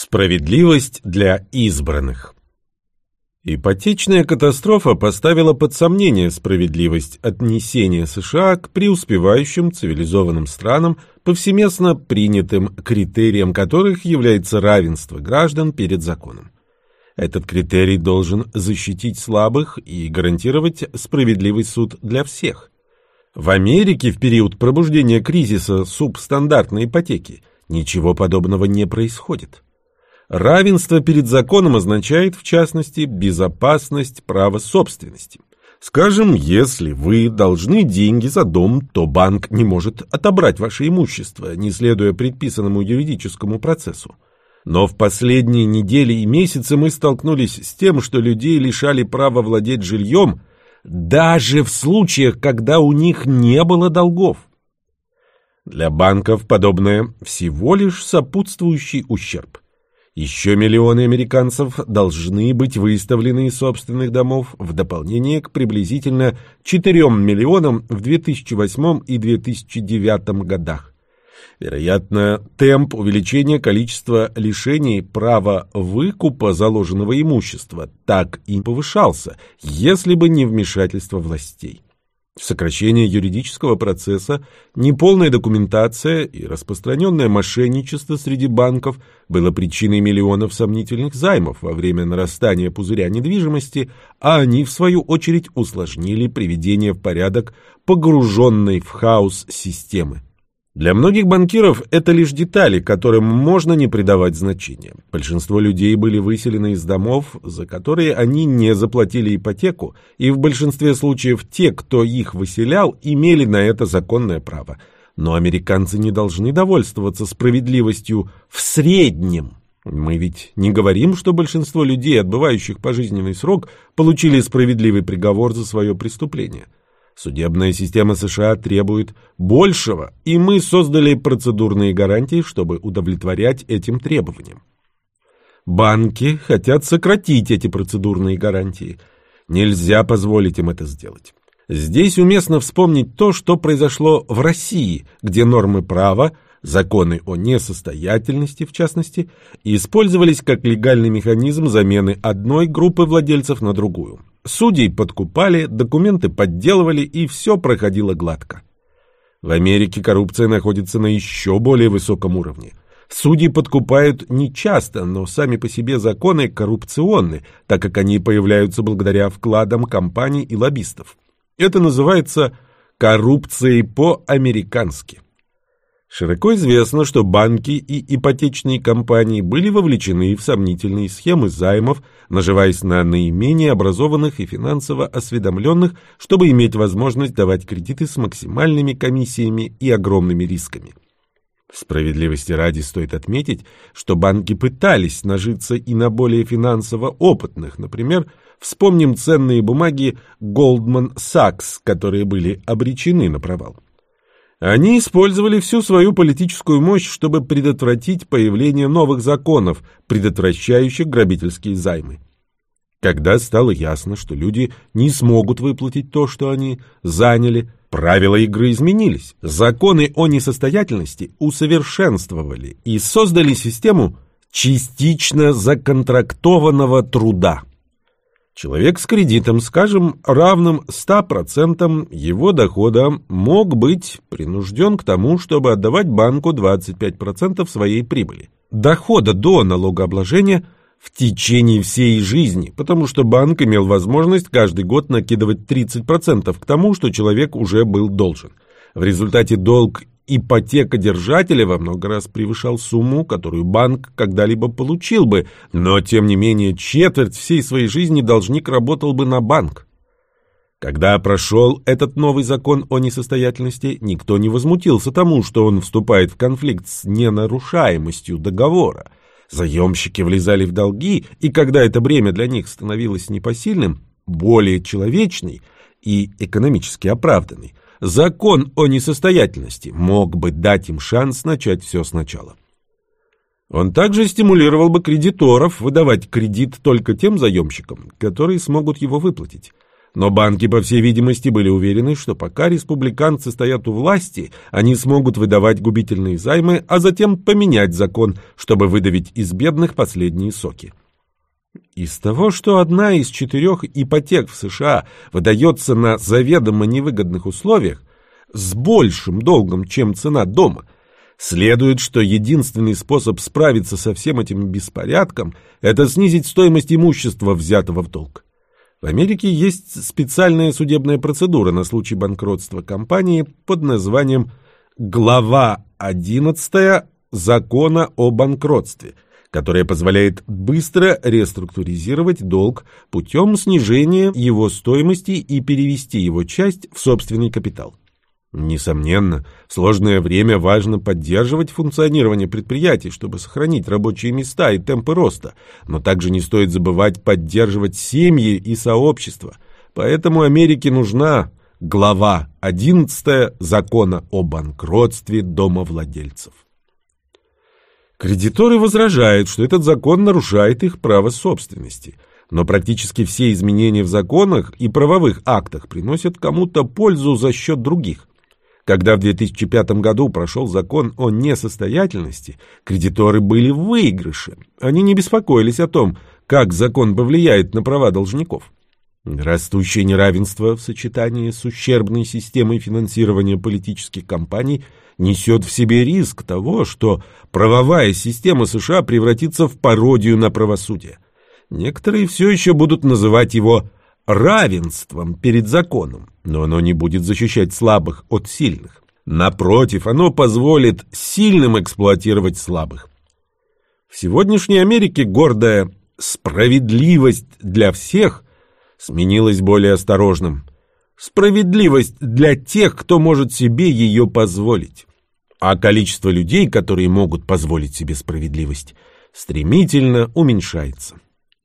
Справедливость для избранных Ипотечная катастрофа поставила под сомнение справедливость отнесения США к преуспевающим цивилизованным странам, повсеместно принятым критерием которых является равенство граждан перед законом. Этот критерий должен защитить слабых и гарантировать справедливый суд для всех. В Америке в период пробуждения кризиса субстандартной ипотеки ничего подобного не происходит. Равенство перед законом означает, в частности, безопасность права собственности. Скажем, если вы должны деньги за дом, то банк не может отобрать ваше имущество, не следуя предписанному юридическому процессу. Но в последние недели и месяцы мы столкнулись с тем, что людей лишали права владеть жильем, даже в случаях, когда у них не было долгов. Для банков подобное всего лишь сопутствующий ущерб. Еще миллионы американцев должны быть выставлены из собственных домов в дополнение к приблизительно 4 миллионам в 2008 и 2009 годах. Вероятно, темп увеличения количества лишений права выкупа заложенного имущества так и повышался, если бы не вмешательство властей. Сокращение юридического процесса, неполная документация и распространенное мошенничество среди банков было причиной миллионов сомнительных займов во время нарастания пузыря недвижимости, а они, в свою очередь, усложнили приведение в порядок погруженной в хаос системы. Для многих банкиров это лишь детали, которым можно не придавать значения. Большинство людей были выселены из домов, за которые они не заплатили ипотеку, и в большинстве случаев те, кто их выселял, имели на это законное право. Но американцы не должны довольствоваться справедливостью в среднем. Мы ведь не говорим, что большинство людей, отбывающих пожизненный срок, получили справедливый приговор за свое преступление. Судебная система США требует большего, и мы создали процедурные гарантии, чтобы удовлетворять этим требованиям. Банки хотят сократить эти процедурные гарантии. Нельзя позволить им это сделать. Здесь уместно вспомнить то, что произошло в России, где нормы права, законы о несостоятельности в частности, использовались как легальный механизм замены одной группы владельцев на другую. Судей подкупали, документы подделывали, и все проходило гладко. В Америке коррупция находится на еще более высоком уровне. Судьи подкупают нечасто, но сами по себе законы коррупционны, так как они появляются благодаря вкладам компаний и лоббистов. Это называется коррупцией по-американски. Широко известно, что банки и ипотечные компании были вовлечены в сомнительные схемы займов, наживаясь на наименее образованных и финансово осведомленных, чтобы иметь возможность давать кредиты с максимальными комиссиями и огромными рисками. Справедливости ради стоит отметить, что банки пытались нажиться и на более финансово опытных, например, вспомним ценные бумаги Goldman Sachs, которые были обречены на провал. Они использовали всю свою политическую мощь, чтобы предотвратить появление новых законов, предотвращающих грабительские займы. Когда стало ясно, что люди не смогут выплатить то, что они заняли, правила игры изменились. Законы о несостоятельности усовершенствовали и создали систему частично законтрактованного труда. Человек с кредитом, скажем, равным 100% его дохода, мог быть принужден к тому, чтобы отдавать банку 25% своей прибыли. Дохода до налогообложения в течение всей жизни, потому что банк имел возможность каждый год накидывать 30% к тому, что человек уже был должен. В результате долг ипотекодержателя во много раз превышал сумму, которую банк когда-либо получил бы, но, тем не менее, четверть всей своей жизни должник работал бы на банк. Когда прошел этот новый закон о несостоятельности, никто не возмутился тому, что он вступает в конфликт с ненарушаемостью договора. Заемщики влезали в долги, и когда это бремя для них становилось непосильным, более человечный и экономически оправданный, закон о несостоятельности мог бы дать им шанс начать все сначала. Он также стимулировал бы кредиторов выдавать кредит только тем заемщикам, которые смогут его выплатить. Но банки, по всей видимости, были уверены, что пока республиканцы стоят у власти, они смогут выдавать губительные займы, а затем поменять закон, чтобы выдавить из бедных последние соки. Из того, что одна из четырех ипотек в США выдается на заведомо невыгодных условиях, с большим долгом, чем цена дома, следует, что единственный способ справиться со всем этим беспорядком – это снизить стоимость имущества, взятого в долг. В Америке есть специальная судебная процедура на случай банкротства компании под названием «Глава 11 Закона о банкротстве», которая позволяет быстро реструктуризировать долг путем снижения его стоимости и перевести его часть в собственный капитал. Несомненно, в сложное время важно поддерживать функционирование предприятий, чтобы сохранить рабочие места и темпы роста, но также не стоит забывать поддерживать семьи и сообщества. Поэтому Америке нужна глава 11 закона о банкротстве домовладельцев. Кредиторы возражают, что этот закон нарушает их право собственности – но практически все изменения в законах и правовых актах приносят кому-то пользу за счет других. Когда в 2005 году прошел закон о несостоятельности, кредиторы были в выигрыше. Они не беспокоились о том, как закон повлияет на права должников. Растущее неравенство в сочетании с ущербной системой финансирования политических кампаний несет в себе риск того, что правовая система США превратится в пародию на правосудие. Некоторые все еще будут называть его равенством перед законом, но оно не будет защищать слабых от сильных. Напротив, оно позволит сильным эксплуатировать слабых. В сегодняшней Америке гордая «справедливость для всех» сменилась более осторожным. Справедливость для тех, кто может себе ее позволить. А количество людей, которые могут позволить себе справедливость, стремительно уменьшается.